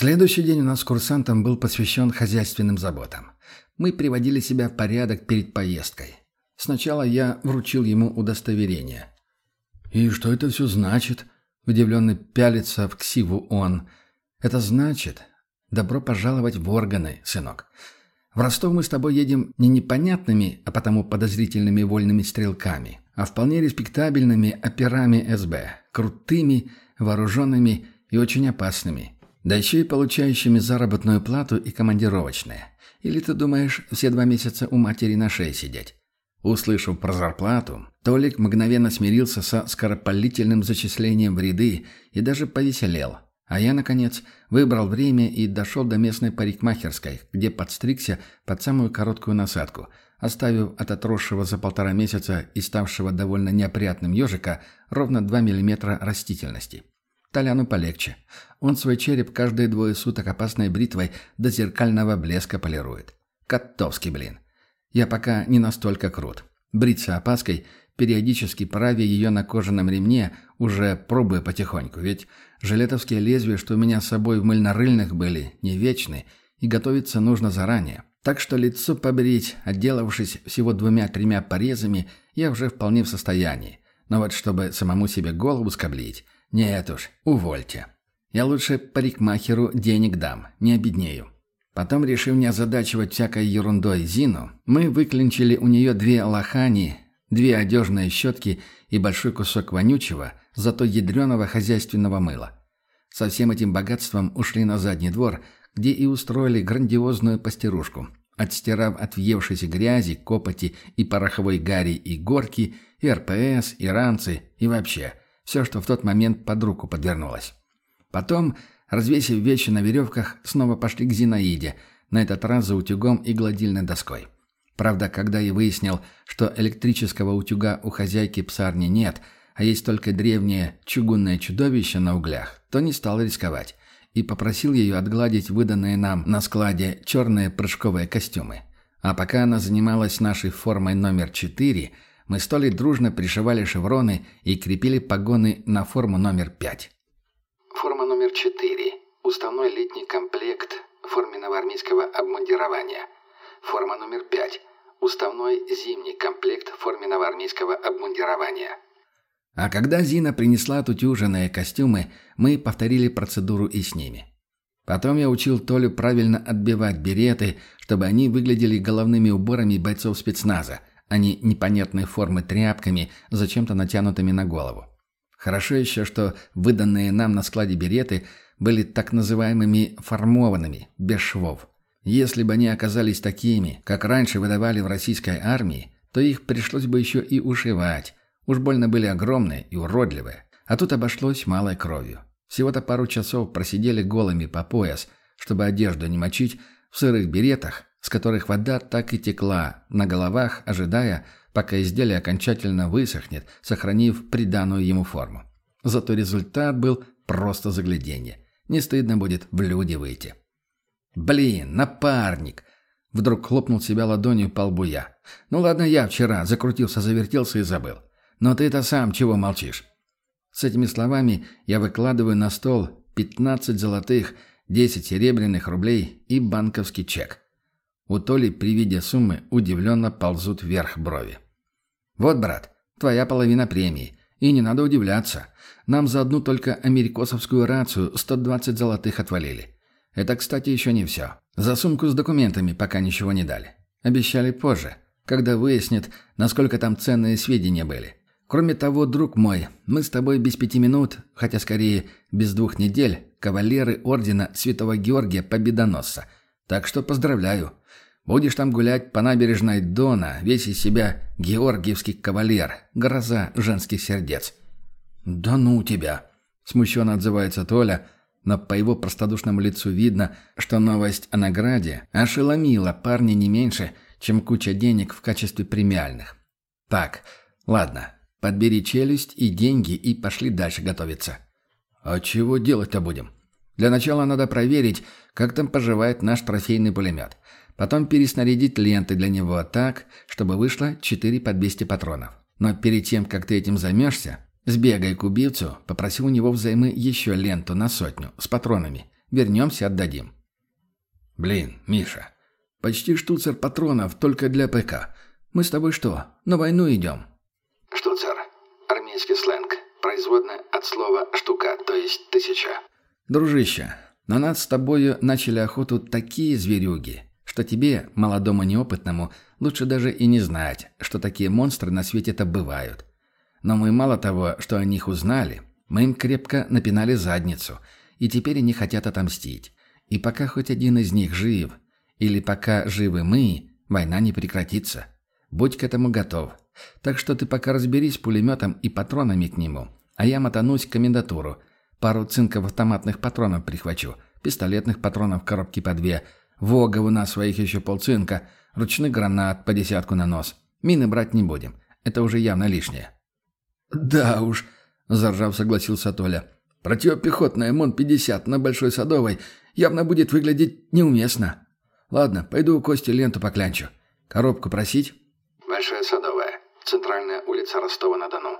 Следующий день у нас с курсантом был посвящен хозяйственным заботам. Мы приводили себя в порядок перед поездкой. Сначала я вручил ему удостоверение. «И что это все значит?» – удивленно пялится в ксиву он. «Это значит, добро пожаловать в органы, сынок. В Ростов мы с тобой едем не непонятными, а потому подозрительными вольными стрелками, а вполне респектабельными операми СБ, крутыми, вооруженными и очень опасными. Да еще и получающими заработную плату и командировочные. Или ты думаешь, все два месяца у матери на шее сидеть? Услышав про зарплату, Толик мгновенно смирился со скоропалительным зачислением в ряды и даже повеселел. А я, наконец, выбрал время и дошел до местной парикмахерской, где подстригся под самую короткую насадку, оставив от отросшего за полтора месяца и ставшего довольно неопрятным ежика ровно 2 мм растительности. Толяну полегче. Он свой череп каждые двое суток опасной бритвой до зеркального блеска полирует. Котовский, блин. Я пока не настолько крут. Бриться опаской, периодически правя ее на кожаном ремне, уже пробую потихоньку, ведь жилетовские лезвия, что у меня с собой в мыльнорыльных были, не вечны, и готовиться нужно заранее. Так что лицо побрить, отделавшись всего двумя-тремя порезами, я уже вполне в состоянии. Но вот чтобы самому себе голову скоблить, нет уж, увольте. Я лучше парикмахеру денег дам, не обеднею. Потом, решив не озадачивать всякой ерундой Зину, мы выклинчили у нее две лохани, две одежные щетки и большой кусок вонючего, зато ядреного хозяйственного мыла. Со всем этим богатством ушли на задний двор, где и устроили грандиозную постирушку, отстирав от въевшейся грязи, копоти и пороховой гари и горки, и РПС, и ранцы, и вообще – все, что в тот момент под руку подвернулось. Потом, развесив вещи на веревках, снова пошли к Зинаиде, на этот раз за утюгом и гладильной доской. Правда, когда я выяснил, что электрического утюга у хозяйки псарни нет, а есть только древнее чугунное чудовище на углях, то не стал рисковать и попросил ее отгладить выданные нам на складе черные прыжковые костюмы. А пока она занималась нашей формой номер 4, мы с Толей дружно пришивали шевроны и крепили погоны на форму номер пять. Форма номер четыре. Уставной летний комплект форменного армейского обмундирования. Форма номер пять. Уставной зимний комплект форменного армейского обмундирования. А когда Зина принесла отутюженные костюмы, мы повторили процедуру и с ними. Потом я учил Толю правильно отбивать береты, чтобы они выглядели головными уборами бойцов спецназа – а не непонятной формы тряпками, зачем-то натянутыми на голову. Хорошо еще, что выданные нам на складе береты были так называемыми формованными, без швов. Если бы они оказались такими, как раньше выдавали в российской армии, то их пришлось бы еще и ушивать. Уж больно были огромные и уродливые. А тут обошлось малой кровью. Всего-то пару часов просидели голыми по пояс, чтобы одежду не мочить, в сырых беретах, с которых вода так и текла, на головах, ожидая, пока изделие окончательно высохнет, сохранив приданную ему форму. Зато результат был просто загляденье. Не стыдно будет в люди выйти. «Блин, напарник!» Вдруг хлопнул себя ладонью по лбу я. «Ну ладно, я вчера закрутился, завертелся и забыл. Но ты-то сам чего молчишь?» С этими словами я выкладываю на стол 15 золотых, 10 серебряных рублей и банковский чек. У Толи при виде суммы удивленно ползут вверх брови. «Вот, брат, твоя половина премии. И не надо удивляться. Нам за одну только америкосовскую рацию 120 золотых отвалили. Это, кстати, еще не все. За сумку с документами пока ничего не дали. Обещали позже, когда выяснят, насколько там ценные сведения были. Кроме того, друг мой, мы с тобой без пяти минут, хотя скорее без двух недель, кавалеры ордена Святого Георгия Победоносца. Так что поздравляю. Будешь там гулять по набережной Дона, весь из себя георгиевский кавалер, гроза женских сердец». «Да ну тебя!» – смущенно отзывается Толя, но по его простодушному лицу видно, что новость о награде ошеломила парня не меньше, чем куча денег в качестве премиальных. «Так, ладно, подбери челюсть и деньги и пошли дальше готовиться». «А чего делать-то будем?» «Для начала надо проверить, как там поживает наш трофейный пулемет. Потом переснарядить ленты для него так, чтобы вышло 4 по 200 патронов. Но перед тем, как ты этим займешься, сбегай к убийцу, попроси у него взаймы еще ленту на сотню с патронами. Вернемся, отдадим». «Блин, Миша, почти штуцер патронов только для ПК. Мы с тобой что, на войну идем?» «Штуцер. Армейский сленг. Производное от слова «штука», то есть «тысяча». «Дружище, на нас с тобою начали охоту такие зверюги, что тебе, молодому неопытному, лучше даже и не знать, что такие монстры на свете-то бывают. Но мы мало того, что о них узнали, мы им крепко напинали задницу, и теперь они хотят отомстить. И пока хоть один из них жив, или пока живы мы, война не прекратится. Будь к этому готов. Так что ты пока разберись с пулеметом и патронами к нему, а я мотанусь в комендатуру. Пару цинков автоматных патронов прихвачу, пистолетных патронов в коробке по две, вогов у нас своих еще полцинка, ручных гранат по десятку на нос. Мины брать не будем, это уже явно лишнее. «Да уж», – заржав согласился Толя. «Противопехотная МОН-50 на Большой Садовой явно будет выглядеть неуместно. Ладно, пойду у Кости ленту поклянчу. Коробку просить?» Большая Садовая. Центральная улица Ростова-на-Дону.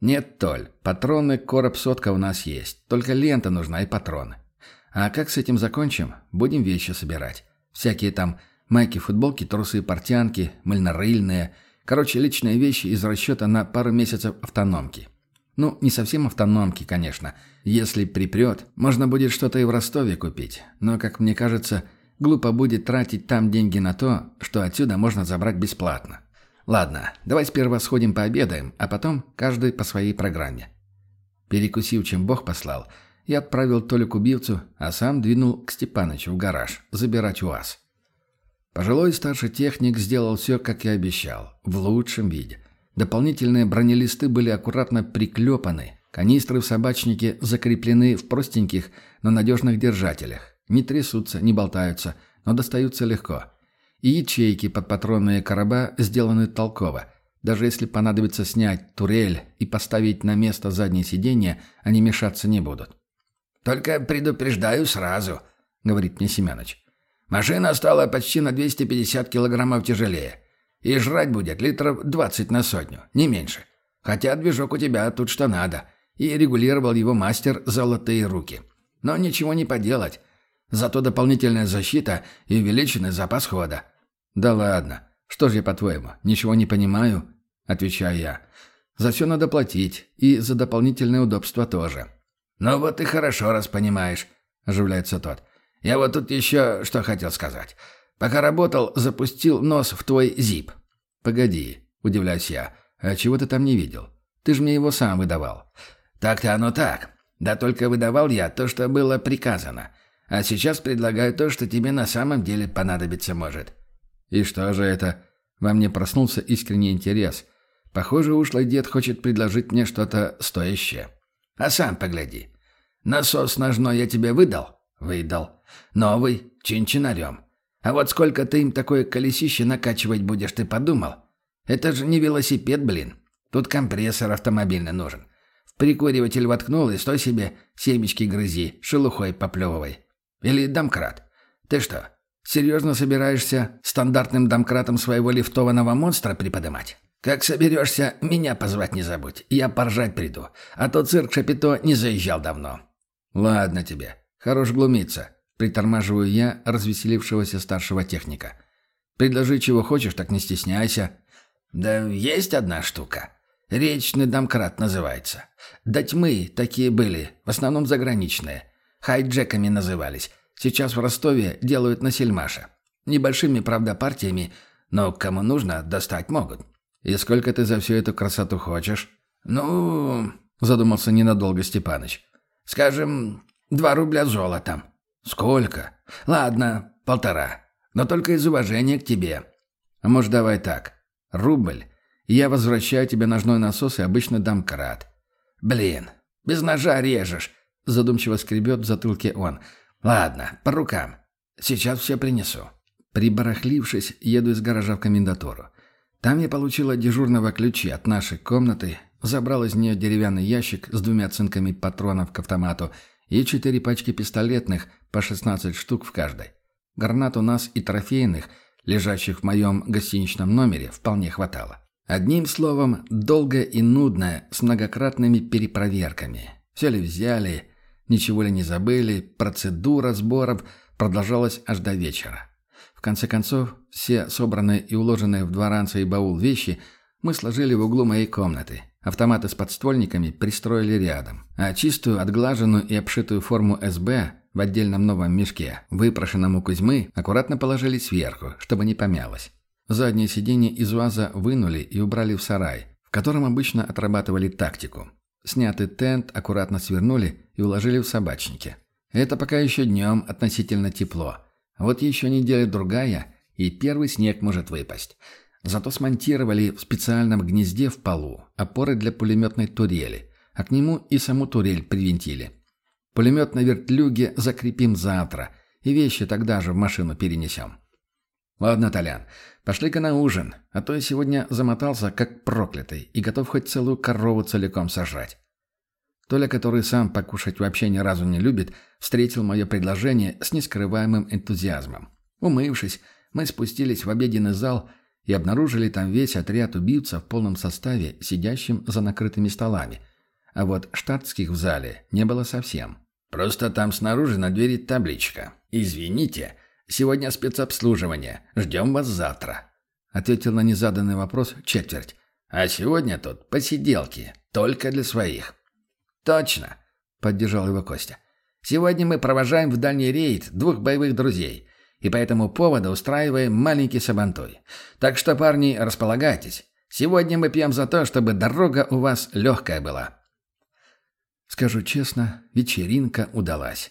«Нет, Толь, патроны короб сотка у нас есть. Только лента нужна и патроны. А как с этим закончим, будем вещи собирать. Всякие там майки, футболки, трусы, портянки, мыльнорыльные – Короче, личные вещи из расчета на пару месяцев автономки. Ну, не совсем автономки, конечно. Если припрет, можно будет что-то и в Ростове купить. Но, как мне кажется, глупо будет тратить там деньги на то, что отсюда можно забрать бесплатно. Ладно, давай сперва сходим пообедаем, а потом каждый по своей программе. Перекусив, чем Бог послал, я отправил Толю к убивцу, а сам двинул к Степанычу в гараж, забирать УАЗ. Пожилой старший техник сделал все, как и обещал, в лучшем виде. Дополнительные бронелисты были аккуратно приклепаны, канистры в собачнике закреплены в простеньких, но надежных держателях. Не трясутся, не болтаются, но достаются легко. И ячейки под патронные короба сделаны толково. Даже если понадобится снять турель и поставить на место заднее сиденье, они мешаться не будут. «Только предупреждаю сразу», — говорит мне Семенович. Машина стала почти на 250 килограммов тяжелее. И жрать будет литров 20 на сотню, не меньше. Хотя движок у тебя тут что надо. И регулировал его мастер «Золотые руки». Но ничего не поделать. Зато дополнительная защита и увеличенный запас хода. «Да ладно. Что же я, по-твоему, ничего не понимаю?» Отвечаю я. «За все надо платить. И за дополнительное удобство тоже». «Ну вот и хорошо, раз понимаешь», – оживляется тот. Я вот тут еще что хотел сказать. Пока работал, запустил нос в твой зип. Погоди, удивляюсь я. А чего ты там не видел? Ты же мне его сам выдавал. Так-то оно так. Да только выдавал я то, что было приказано. А сейчас предлагаю то, что тебе на самом деле понадобиться может. И что же это? Во мне проснулся искренний интерес. Похоже, ушлый дед хочет предложить мне что-то стоящее. А сам погляди. Насос ножной я тебе выдал? Выдал. Новый, чин-чинарем. А вот сколько ты им такое колесище накачивать будешь, ты подумал? Это же не велосипед, блин. Тут компрессор автомобильный нужен. В прикуриватель воткнул и стой себе семечки грызи, шелухой поплевывай. Или домкрат. Ты что, серьезно собираешься стандартным домкратом своего лифтованного монстра приподымать? Как соберешься, меня позвать не забудь. Я поржать приду. А то цирк Шапито не заезжал давно. Ладно тебе. Хорош глумиться. Притормаживаю я развеселившегося старшего техника. Предложи, чего хочешь, так не стесняйся. Да есть одна штука. Речный домкрат называется. До тьмы такие были, в основном заграничные. Хайджеками назывались. Сейчас в Ростове делают на сельмаше. Небольшими, правда, партиями, но кому нужно, достать могут. И сколько ты за всю эту красоту хочешь? Ну, задумался ненадолго Степаныч. Скажем, два рубля золотом. «Сколько?» «Ладно, полтора. Но только из уважения к тебе». «А может, давай так. Рубль. И я возвращаю тебе ножной насос и обычный домкрат». «Блин, без ножа режешь», — задумчиво скребет в затылке он. «Ладно, по рукам. Сейчас все принесу». Прибарахлившись, еду из гаража в комендатуру. Там я получила дежурного ключи от нашей комнаты, забрал из нее деревянный ящик с двумя цинками патронов к автомату и четыре пачки пистолетных, по 16 штук в каждой. Гранат у нас и трофейных, лежащих в моем гостиничном номере, вполне хватало. Одним словом, долго и нудно, с многократными перепроверками. Все ли взяли? Ничего ли не забыли, процедура сборов продолжалась аж до вечера. В конце концов, все собранные и уложенные в два ранца и баул вещи мы сложили в углу моей комнаты. Автоматы с подствольниками пристроили рядом, а чистую, отглаженную и обшитую форму СБ в отдельном новом мешке, выпрошенном у Кузьмы, аккуратно положили сверху, чтобы не помялось. Заднее сиденье из УАЗа вынули и убрали в сарай, в котором обычно отрабатывали тактику. Снятый тент аккуратно свернули и уложили в собачники. Это пока еще днем относительно тепло. Вот еще неделя-другая, и первый снег может выпасть. Зато смонтировали в специальном гнезде в полу опоры для пулеметной турели, а к нему и саму турель привинтили. Пулемет на вертлюге закрепим завтра, и вещи тогда же в машину перенесем. Ладно, Толян, пошли-ка на ужин, а то я сегодня замотался как проклятый и готов хоть целую корову целиком сожрать. Толя, который сам покушать вообще ни разу не любит, встретил мое предложение с нескрываемым энтузиазмом. Умывшись, мы спустились в обеденный зал и обнаружили там весь отряд убийцев в полном составе, сидящим за накрытыми столами. А вот штатских в зале не было совсем. «Просто там снаружи на двери табличка. Извините, сегодня спецобслуживание. Ждем вас завтра», — ответил на незаданный вопрос четверть. «А сегодня тут посиделки, только для своих». «Точно», — поддержал его Костя. «Сегодня мы провожаем в дальний рейд двух боевых друзей, и по этому поводу устраиваем маленький сабантуй. Так что, парни, располагайтесь. Сегодня мы пьем за то, чтобы дорога у вас легкая была». Скажу честно, вечеринка удалась.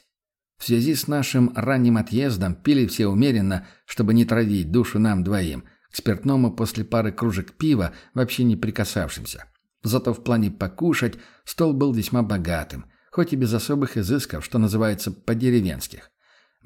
В связи с нашим ранним отъездом пили все умеренно, чтобы не травить душу нам двоим, к спиртному после пары кружек пива вообще не прикасавшимся. Зато в плане покушать стол был весьма богатым, хоть и без особых изысков, что называется, по-деревенских.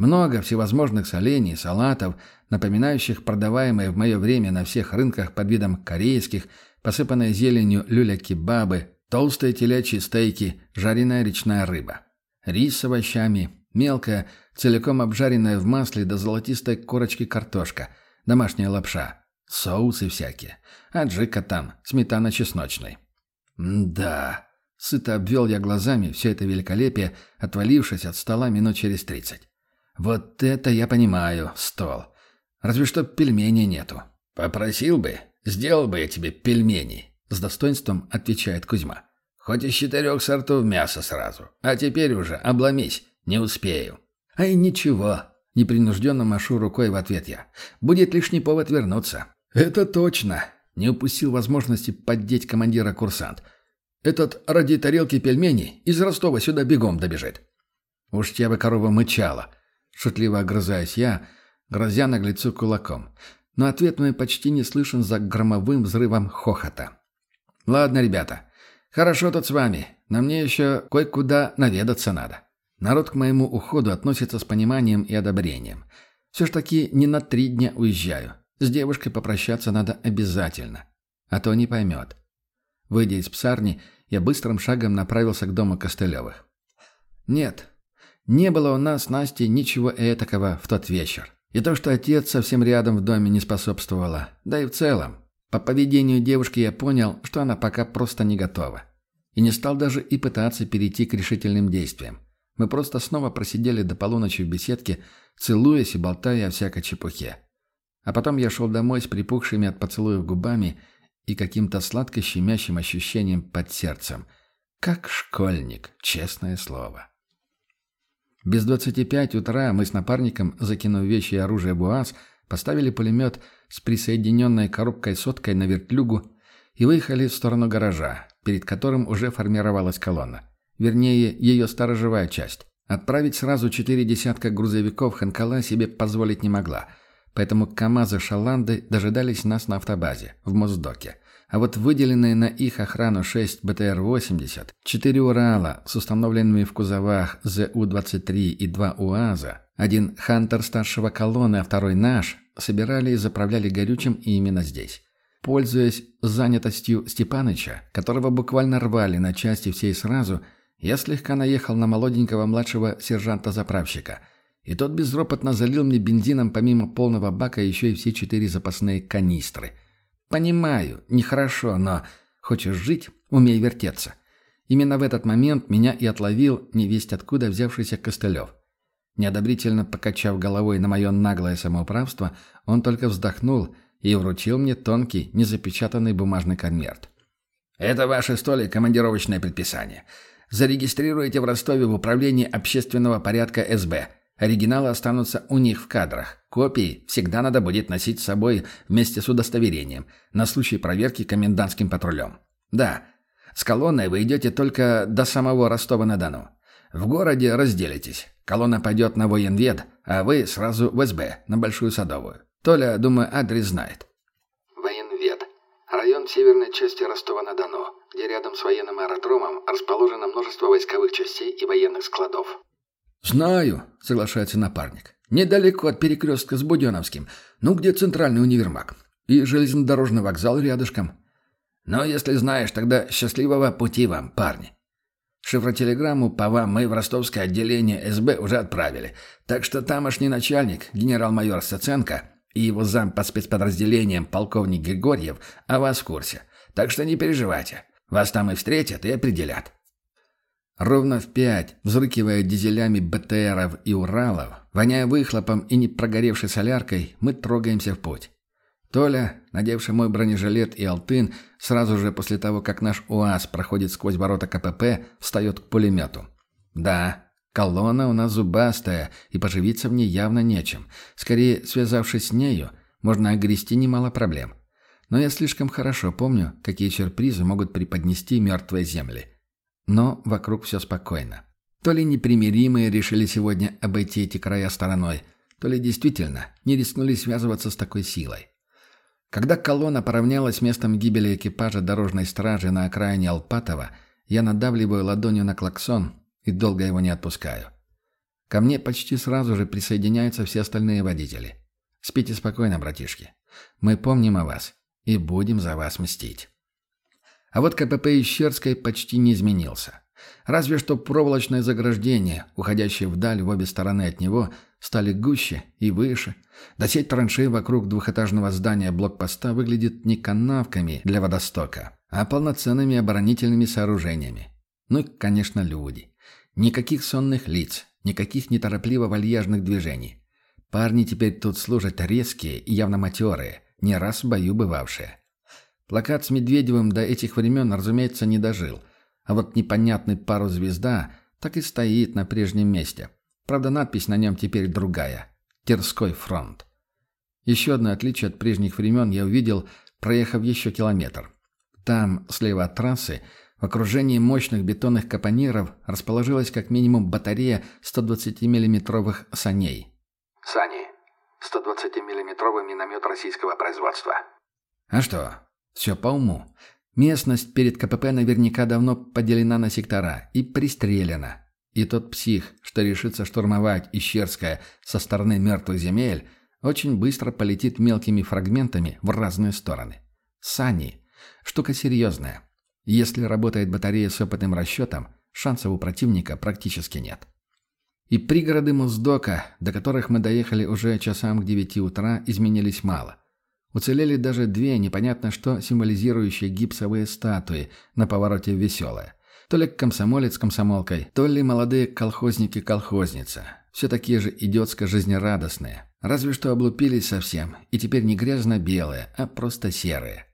Много всевозможных солений, салатов, напоминающих продаваемые в мое время на всех рынках под видом корейских, посыпанные зеленью люля-кебабы, толстые телячьи стейки, жареная речная рыба. Рис с овощами, мелкая, целиком обжаренная в масле до золотистой корочки картошка, домашняя лапша, соусы всякие, аджика там, сметана чесночной. «Да», — сыто обвел я глазами все это великолепие, отвалившись от стола минут через тридцать. «Вот это я понимаю, стол. Разве что пельменей нету». «Попросил бы, сделал бы я тебе пельмени», — с достоинством отвечает Кузьма. «Хоть из четырех сортов мяса сразу. А теперь уже обломись, не успею». «Ай, ничего», — непринужденно машу рукой в ответ я. «Будет лишний повод вернуться». «Это точно», не упустил возможности поддеть командира курсант. «Этот ради тарелки пельменей из Ростова сюда бегом добежит». «Уж тебя бы корова мычала», — шутливо огрызаюсь я, грозя наглецу кулаком. Но ответ мой почти не слышен за громовым взрывом хохота. «Ладно, ребята, хорошо тут с вами, но мне еще кое-куда наведаться надо». Народ к моему уходу относится с пониманием и одобрением. Все ж таки не на три дня уезжаю. С девушкой попрощаться надо обязательно, а то не поймет. Выйдя из псарни, я быстрым шагом направился к дому Костылевых. Нет, не было у нас с Настей ничего этакого в тот вечер. И то, что отец совсем рядом в доме не способствовало, да и в целом. По поведению девушки я понял, что она пока просто не готова. И не стал даже и пытаться перейти к решительным действиям. Мы просто снова просидели до полуночи в беседке, целуясь и болтая о всякой чепухе. А потом я шел домой с припухшими от поцелуев губами и каким-то сладко-щемящим ощущением под сердцем. Как школьник, честное слово. Без двадцати пять утра мы с напарником, закинув вещи и оружие БуАЗ, поставили пулемет с присоединенной коробкой-соткой на вертлюгу и выехали в сторону гаража, перед которым уже формировалась колонна. Вернее, ее сторожевая часть. Отправить сразу четыре десятка грузовиков Ханкала себе позволить не могла – Поэтому КАМАЗы Шаланды дожидались нас на автобазе, в Моздоке. А вот выделенные на их охрану 6 БТР-80, 4 Урала с установленными в кузовах ЗУ-23 и 2 УАЗа, один «Хантер» старшего колонны, а второй наш, собирали и заправляли горючим именно здесь. Пользуясь занятостью Степаныча, которого буквально рвали на части всей сразу, я слегка наехал на молоденького младшего сержанта-заправщика – и тот безропотно залил мне бензином помимо полного бака еще и все четыре запасные канистры. Понимаю, нехорошо, но хочешь жить – умей вертеться. Именно в этот момент меня и отловил невесть откуда взявшийся Костылев. Неодобрительно покачав головой на мое наглое самоуправство, он только вздохнул и вручил мне тонкий, незапечатанный бумажный конверт. «Это ваше столь командировочное предписание. Зарегистрируйте в Ростове в управлении общественного порядка СБ. Оригиналы останутся у них в кадрах. Копии всегда надо будет носить с собой вместе с удостоверением на случай проверки комендантским патрулем. Да, с колонной вы идете только до самого Ростова-на-Дону. В городе разделитесь. Колонна пойдет на военвед, а вы сразу в СБ, на Большую Садовую. Толя, думаю, адрес знает. Военвед. Район северной части Ростова-на-Дону, где рядом с военным аэродромом расположено множество войсковых частей и военных складов. «Знаю», — соглашается напарник. «Недалеко от перекрестка с Буденовским. Ну, где центральный универмаг. И железнодорожный вокзал рядышком». «Ну, если знаешь, тогда счастливого пути вам, парни». Шифротелеграмму по вам мы в ростовское отделение СБ уже отправили. Так что тамошний начальник, генерал-майор Саценко, и его зам по спецподразделениям полковник Григорьев о вас в курсе. Так что не переживайте. Вас там и встретят, и определят. Ровно в пять, взрыкивая дизелями БТРов и Уралов, воняя выхлопом и не прогоревшей соляркой, мы трогаемся в путь. Толя, надевший мой бронежилет и алтын, сразу же после того, как наш УАЗ проходит сквозь ворота КПП, встает к пулемету. Да, колонна у нас зубастая, и поживиться в ней явно нечем. Скорее, связавшись с нею, можно огрести немало проблем. Но я слишком хорошо помню, какие сюрпризы могут преподнести мертвые земли. Но вокруг все спокойно. То ли непримиримые решили сегодня обойти эти края стороной, то ли действительно не рискнули связываться с такой силой. Когда колонна поравнялась местом гибели экипажа дорожной стражи на окраине Алпатова, я надавливаю ладонью на клаксон и долго его не отпускаю. Ко мне почти сразу же присоединяются все остальные водители. Спите спокойно, братишки. Мы помним о вас и будем за вас мстить. А вот КПП Ищерской почти не изменился. Разве что проволочное заграждение, уходящее вдаль в обе стороны от него, стали гуще и выше. Да сеть траншей вокруг двухэтажного здания блокпоста выглядит не канавками для водостока, а полноценными оборонительными сооружениями. Ну и, конечно, люди. Никаких сонных лиц, никаких неторопливо вальяжных движений. Парни теперь тут служат резкие и явно матерые, не раз в бою бывавшие. Плакат с Медведевым до этих времен, разумеется, не дожил. А вот непонятный парус-звезда так и стоит на прежнем месте. Правда, надпись на нем теперь другая. «Терской фронт». Еще одно отличие от прежних времен я увидел, проехав еще километр. Там, слева от трассы, в окружении мощных бетонных капониров расположилась как минимум батарея 120 миллиметровых саней. Сани. 120 миллиметровый миномет российского производства. А что, все по уму. Местность перед КПП наверняка давно поделена на сектора и пристрелена. И тот псих, что решится штурмовать Ищерское со стороны мертвых земель, очень быстро полетит мелкими фрагментами в разные стороны. Сани. Штука серьезная. Если работает батарея с опытным расчетом, шансов у противника практически нет. И пригороды Моздока, до которых мы доехали уже часам к девяти утра, изменились мало. Уцелели даже две непонятно что символизирующие гипсовые статуи на повороте веселая. То ли комсомолец комсомолкой, то ли молодые колхозники-колхозница. Все такие же идиотско-жизнерадостные. Разве что облупились совсем, и теперь не грязно-белые, а просто серые.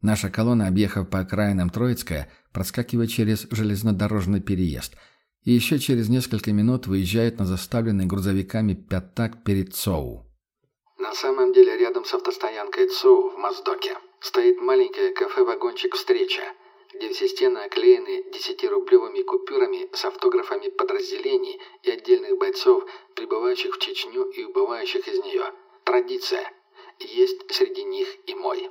Наша колонна, объехав по окраинам Троицкая, проскакивает через железнодорожный переезд. И еще через несколько минут выезжает на заставленный грузовиками пятак перед ЦОУ. На самом деле рядом с автостоянкой ЦУ в Моздоке стоит маленькое кафе-вагончик «Встреча», где все стены оклеены десятирублевыми купюрами с автографами подразделений и отдельных бойцов, прибывающих в Чечню и убывающих из нее. Традиция. Есть среди них и мой.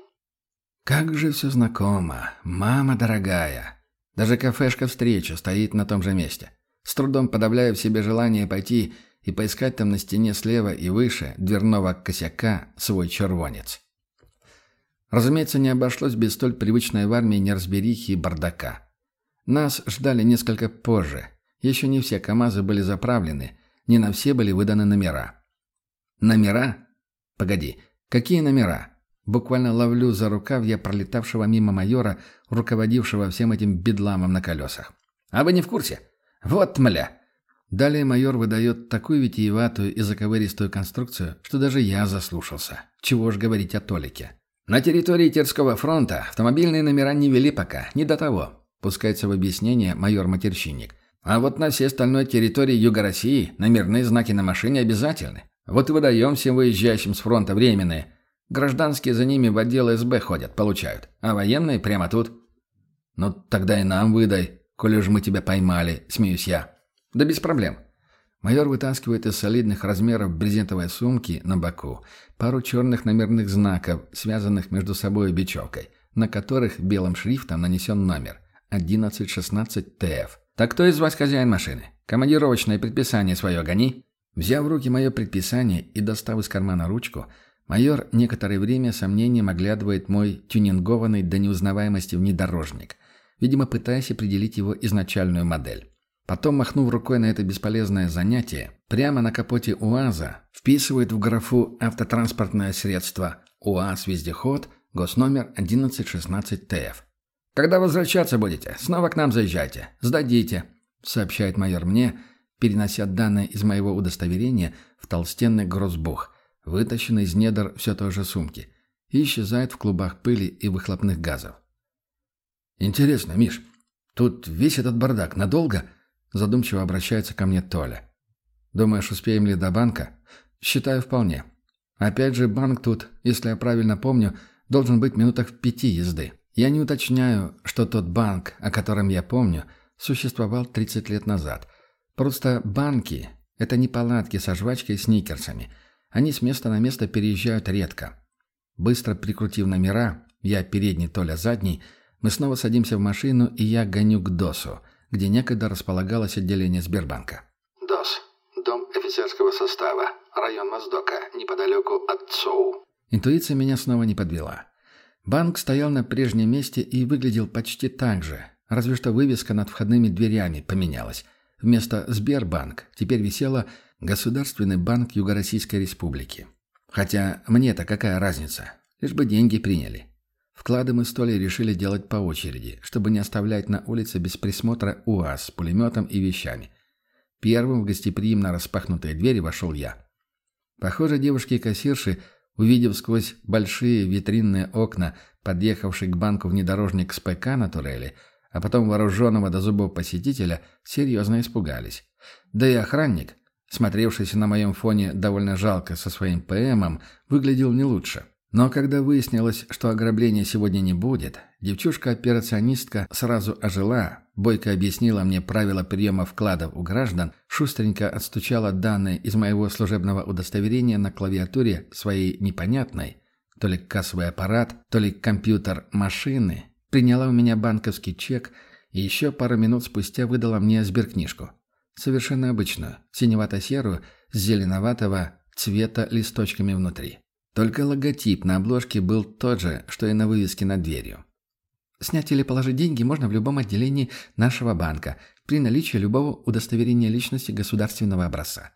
Как же все знакомо. Мама дорогая. Даже кафешка «Встреча» стоит на том же месте. С трудом подавляя в себе желание пойти и поискать там на стене слева и выше дверного косяка свой червонец. Разумеется, не обошлось без столь привычной в армии неразберихи и бардака. Нас ждали несколько позже. Еще не все КАМАЗы были заправлены, не на все были выданы номера. Номера? Погоди, какие номера? Буквально ловлю за рукав я пролетавшего мимо майора, руководившего всем этим бедламом на колесах. «А вы не в курсе? Вот мля!» Далее майор выдает такую витиеватую и заковыристую конструкцию, что даже я заслушался. Чего ж говорить о Толике. На территории Терского фронта автомобильные номера не вели пока, не до того. Пускается в объяснение майор-матерщинник. А вот на всей остальной территории Юга России номерные знаки на машине обязательны. Вот и выдаем всем выезжающим с фронта временные. Гражданские за ними в отдел СБ ходят, получают. А военные прямо тут. Ну, тогда и нам выдай, коли уж мы тебя поймали, смеюсь я. Да без проблем. Майор вытаскивает из солидных размеров брезентовой сумки на боку пару черных номерных знаков, связанных между собой бечевкой, на которых белым шрифтом нанесен номер 1116ТФ. «Так кто из вас хозяин машины? Командировочное предписание свое гони». Взяв в руки мое предписание и достав из кармана ручку, майор некоторое время сомнением оглядывает мой тюнингованный до неузнаваемости внедорожник, видимо, пытаясь определить его изначальную модель. Потом, махнув рукой на это бесполезное занятие, прямо на капоте УАЗа вписывает в графу «Автотранспортное средство» УАЗ-вездеход госномер 1116ТФ. «Когда возвращаться будете, снова к нам заезжайте. Сдадите», — сообщает майор мне, перенося данные из моего удостоверения в толстенный грозбух, вытащенный из недр все той же сумки, и исчезает в клубах пыли и выхлопных газов. «Интересно, Миш, тут весь этот бардак надолго?» Задумчиво обращается ко мне Толя. «Думаешь, успеем ли до банка?» «Считаю, вполне. Опять же, банк тут, если я правильно помню, должен быть минутах в пяти езды. Я не уточняю, что тот банк, о котором я помню, существовал 30 лет назад. Просто банки – это не палатки со жвачкой и сникерсами. Они с места на место переезжают редко. Быстро прикрутив номера, я передний, Толя задний, мы снова садимся в машину, и я гоню к ДОСу – где некогда располагалось отделение Сбербанка. ДОС. Дом офицерского состава. Район Моздока, неподалеку от ЦОУ. Интуиция меня снова не подвела. Банк стоял на прежнем месте и выглядел почти так же, разве что вывеска над входными дверями поменялась. Вместо «Сбербанк» теперь висела «Государственный банк Юго-Российской Республики». Хотя мне-то какая разница, лишь бы деньги приняли. Вклады мы с Толей решили делать по очереди, чтобы не оставлять на улице без присмотра УАЗ с пулеметом и вещами. Первым в гостеприимно распахнутые двери вошел я. Похоже, девушки-кассирши, увидев сквозь большие витринные окна подъехавший к банку внедорожник с ПК на турели, а потом вооруженного до зубов посетителя, серьезно испугались. Да и охранник, смотревшийся на моем фоне довольно жалко со своим ПМом, выглядел не лучше. Но когда выяснилось, что ограбления сегодня не будет, девчушка-операционистка сразу ожила, бойко объяснила мне правила приема вкладов у граждан, шустренько отстучала данные из моего служебного удостоверения на клавиатуре своей непонятной, то ли кассовый аппарат, то ли компьютер машины, приняла у меня банковский чек и еще пару минут спустя выдала мне сберкнижку. Совершенно обычную, синевато-серую, с зеленоватого цвета листочками внутри. Только логотип на обложке был тот же, что и на вывеске над дверью. Снять или положить деньги можно в любом отделении нашего банка при наличии любого удостоверения личности государственного образца.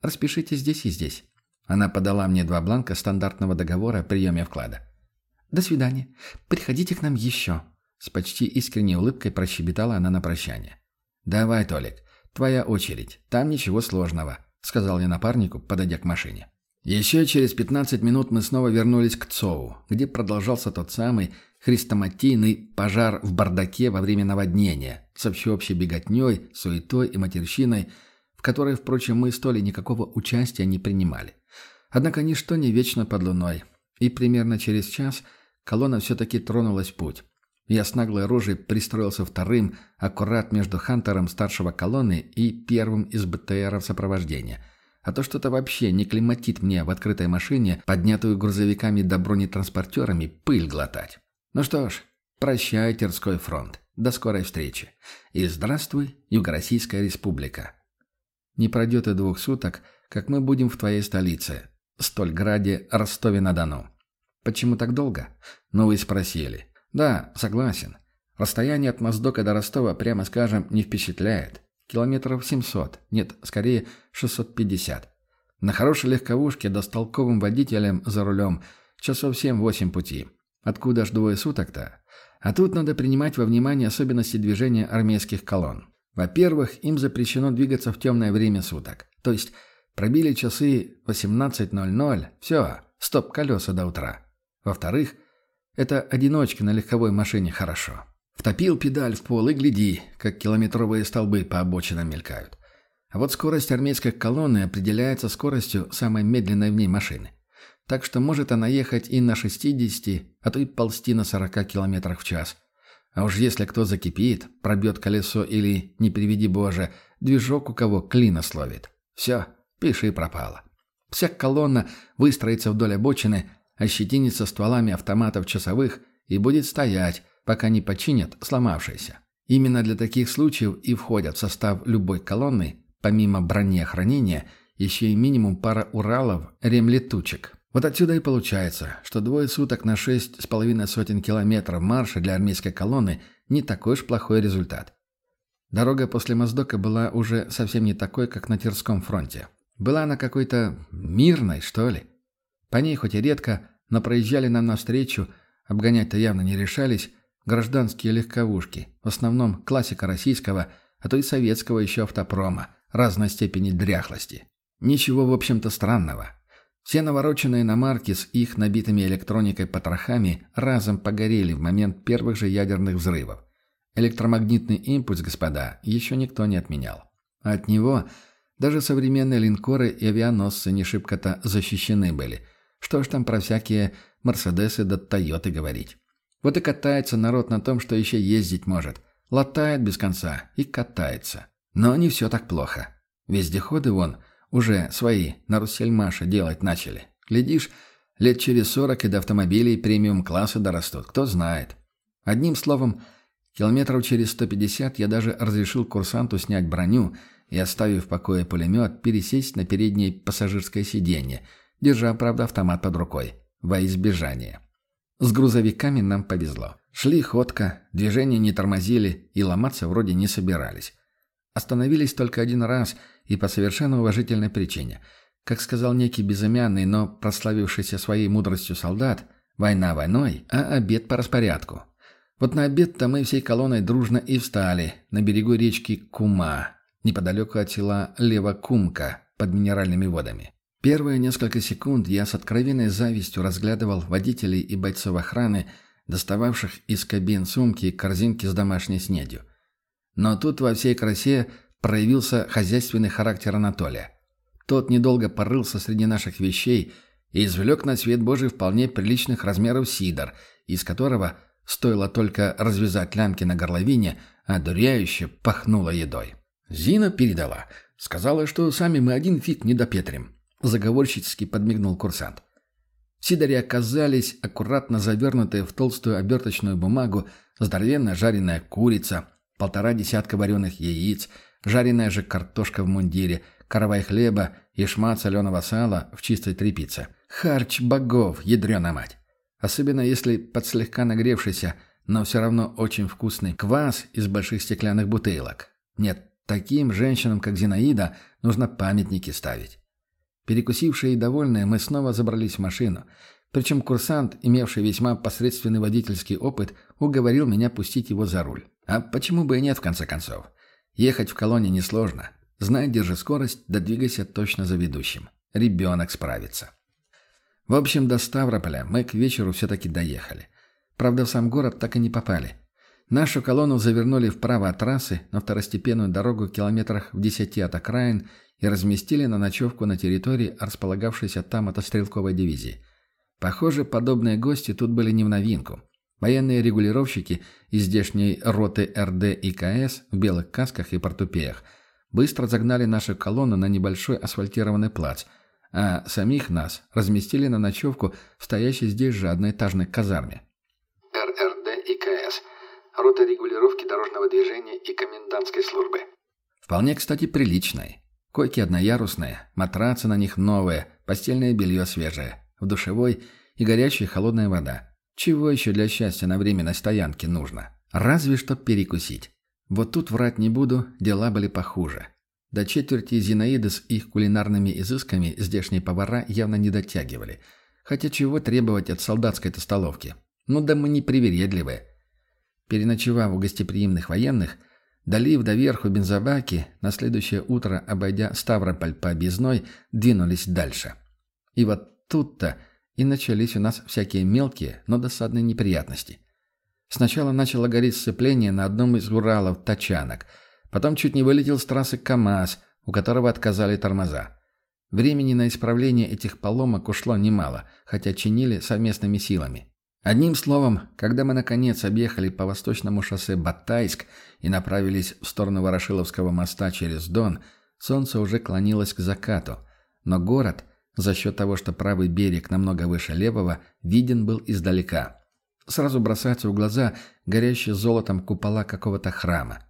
Распишите здесь и здесь. Она подала мне два бланка стандартного договора о приеме вклада. «До свидания. Приходите к нам еще». С почти искренней улыбкой прощебетала она на прощание. «Давай, Толик, твоя очередь. Там ничего сложного», — сказал я напарнику, подойдя к машине. Еще через 15 минут мы снова вернулись к ЦОУ, где продолжался тот самый хрестоматийный пожар в бардаке во время наводнения, со всеобщей беготней, суетой и матерщиной, в которой, впрочем, мы с Толей никакого участия не принимали. Однако ничто не вечно под луной, и примерно через час колонна все-таки тронулась в путь. Я с наглой рожей пристроился вторым, аккурат между Хантером старшего колонны и первым из БТРов сопровождения – а то что-то вообще не климатит мне в открытой машине, поднятую грузовиками да бронетранспортерами, пыль глотать. Ну что ж, прощай, Терской фронт. До скорой встречи. И здравствуй, Юго-Российская республика. Не пройдет и двух суток, как мы будем в твоей столице, Стольграде, Ростове-на-Дону. Почему так долго? Ну, вы спросили. Да, согласен. Расстояние от Моздока до Ростова, прямо скажем, не впечатляет. Километров 700, нет, скорее 650. На хорошей легковушке да с толковым водителем за рулем Часов семь-восемь пути. Откуда ж двое суток-то? А тут надо принимать во внимание особенности движения армейских колонн. Во-первых, им запрещено двигаться в темное время суток. То есть пробили часы 18.00, все, стоп-колеса до утра. Во-вторых, это одиночки на легковой машине хорошо. Втопил педаль в пол и гляди, как километровые столбы по обочинам мелькают. А вот скорость армейской колонны определяется скоростью самой медленной в ней машины. Так что может она ехать и на 60, а то и ползти на 40 км в час. А уж если кто закипит, пробьет колесо или, не приведи боже, движок у кого клина словит. Все, пиши пропало. Вся колонна выстроится вдоль обочины, ощетинится стволами автоматов часовых и будет стоять, пока не починят сломавшиеся. Именно для таких случаев и входят в состав любой колонны, помимо бронеохранения, еще и минимум пара Уралов, ремлетучек. Вот отсюда и получается, что двое суток на шесть с половиной сотен километров марша для армейской колонны не такой уж плохой результат. Дорога после Моздока была уже совсем не такой, как на Тверском фронте. Была она какой-то мирной, что ли. По ней хоть и редко, но проезжали нам навстречу, обгонять-то явно не решались, гражданские легковушки, в основном классика российского, а то и советского еще автопрома, разной степени дряхлости. Ничего, в общем-то, странного. Все навороченные иномарки с их набитыми электроникой потрохами разом погорели в момент первых же ядерных взрывов. Электромагнитный импульс, господа, еще никто не отменял. А от него даже современные линкоры и авианосцы не шибко-то защищены были. Что ж там про всякие Мерседесы да Тойоты говорить. Вот и катается народ на том, что еще ездить может. Латает без конца и катается. Но не все так плохо. Вездеходы вон – уже свои на Руссельмаше делать начали. Глядишь, лет через сорок и до автомобилей премиум-класса дорастут, кто знает. Одним словом, километров через 150 я даже разрешил курсанту снять броню и, оставив в покое пулемет, пересесть на переднее пассажирское сиденье, держа, правда, автомат под рукой, во избежание. С грузовиками нам повезло. Шли ходка, движения не тормозили и ломаться вроде не собирались. Остановились только один раз и по совершенно уважительной причине. Как сказал некий безымянный, но прославившийся своей мудростью солдат, война войной, а обед по распорядку. Вот на обед-то мы всей колонной дружно и встали на берегу речки Кума, неподалеку от села Левокумка, под минеральными водами. Первые несколько секунд я с откровенной завистью разглядывал водителей и бойцов охраны, достававших из кабин сумки и корзинки с домашней снедью. Но тут во всей красе проявился хозяйственный характер Анатолия. Тот недолго порылся среди наших вещей и извлек на свет Божий вполне приличных размеров сидор, из которого стоило только развязать лямки на горловине, а дуряюще пахнуло едой. Зина передала. Сказала, что сами мы один фиг не допетрим. Заговорщически подмигнул курсант. В сидоре оказались аккуратно завернутые в толстую оберточную бумагу здоровенная жареная курица, полтора десятка вареных яиц, жареная же картошка в мундире, каравай хлеба и шмат соленого сала в чистой тряпице. Харч богов, ядрена мать! Особенно если под слегка нагревшийся, но все равно очень вкусный квас из больших стеклянных бутылок. Нет, таким женщинам, как Зинаида, нужно памятники ставить. Перекусившие и довольные, мы снова забрались в машину. Причем курсант, имевший весьма посредственный водительский опыт, уговорил меня пустить его за руль. А почему бы и нет, в конце концов? Ехать в колонне несложно. Знай, держи скорость, да двигайся точно за ведущим. Ребенок справится. В общем, до Ставрополя мы к вечеру все-таки доехали. Правда, в сам город так и не попали. Нашу колонну завернули вправо от трассы на второстепенную дорогу километрах в десяти от окраин и разместили на ночевку на территории, располагавшейся там от стрелковой дивизии. Похоже, подобные гости тут были не в новинку. Военные регулировщики из здешней роты РД и КС в белых касках и портупеях быстро загнали нашу колонну на небольшой асфальтированный плац, а самих нас разместили на ночевку в стоящей здесь же одноэтажной казарме. Рота регулировки дорожного движения и комендантской службы. Вполне, кстати, приличной. Койки одноярусные, матрацы на них новые, постельное белье свежее, в душевой и горячая холодная вода. Чего еще для счастья на временной стоянке нужно? Разве что перекусить. Вот тут врать не буду, дела были похуже. До четверти Зинаиды с их кулинарными изысками здешние повара явно не дотягивали. Хотя чего требовать от солдатской-то столовки? Ну да мы не привередливые. Переночевав у гостеприимных военных, долив доверху бензобаки, на следующее утро, обойдя Ставрополь по объездной, двинулись дальше. И вот тут-то и начались у нас всякие мелкие, но досадные неприятности. Сначала начало гореть сцепление на одном из Уралов тачанок, потом чуть не вылетел с трассы КАМАЗ, у которого отказали тормоза. Времени на исправление этих поломок ушло немало, хотя чинили совместными силами. Одним словом, когда мы наконец объехали по восточному шоссе Батайск и направились в сторону Ворошиловского моста через Дон, солнце уже клонилось к закату, но город, за счет того, что правый берег намного выше левого, виден был издалека. Сразу бросаются в глаза горящие золотом купола какого-то храма.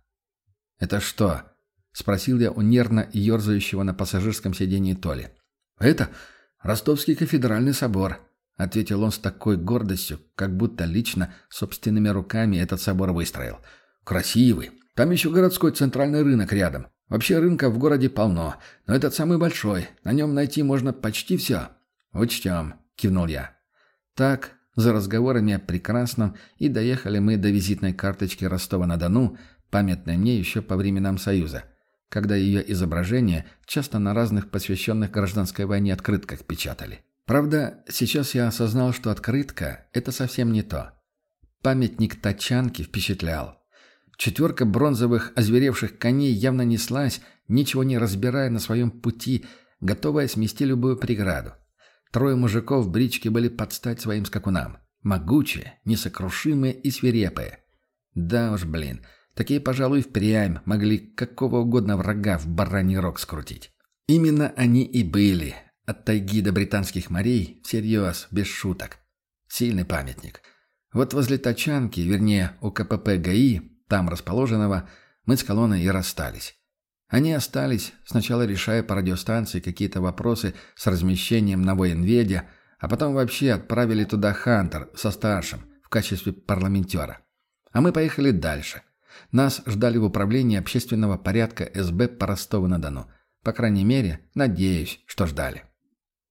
«Это что?» — спросил я у нервно ерзающего на пассажирском сиденье Толи. «Это Ростовский кафедральный собор», — ответил он с такой гордостью, как будто лично собственными руками этот собор выстроил. «Красивый. Там еще городской центральный рынок рядом. Вообще рынка в городе полно, но этот самый большой. На нем найти можно почти все». «Учтем», — кивнул я. Так, за разговорами о прекрасном, и доехали мы до визитной карточки Ростова-на-Дону, памятной мне еще по временам Союза когда ее изображение часто на разных посвященных гражданской войне открытках печатали. Правда, сейчас я осознал, что открытка – это совсем не то. Памятник тачанки впечатлял. Четверка бронзовых озверевших коней явно неслась, ничего не разбирая на своем пути, готовая смести любую преграду. Трое мужиков в бричке были под стать своим скакунам. Могучие, несокрушимые и свирепые. Да уж, блин – Такие, пожалуй, впрямь могли какого угодно врага в бараний рог скрутить. Именно они и были. От тайги до британских морей, всерьез, без шуток. Сильный памятник. Вот возле Тачанки, вернее, у КПП ГАИ, там расположенного, мы с колонной и расстались. Они остались, сначала решая по радиостанции какие-то вопросы с размещением на военведе, а потом вообще отправили туда Хантер со старшим в качестве парламентера. А мы поехали дальше. Нас ждали в управлении общественного порядка СБ по Ростову-на-Дону. По крайней мере, надеюсь, что ждали.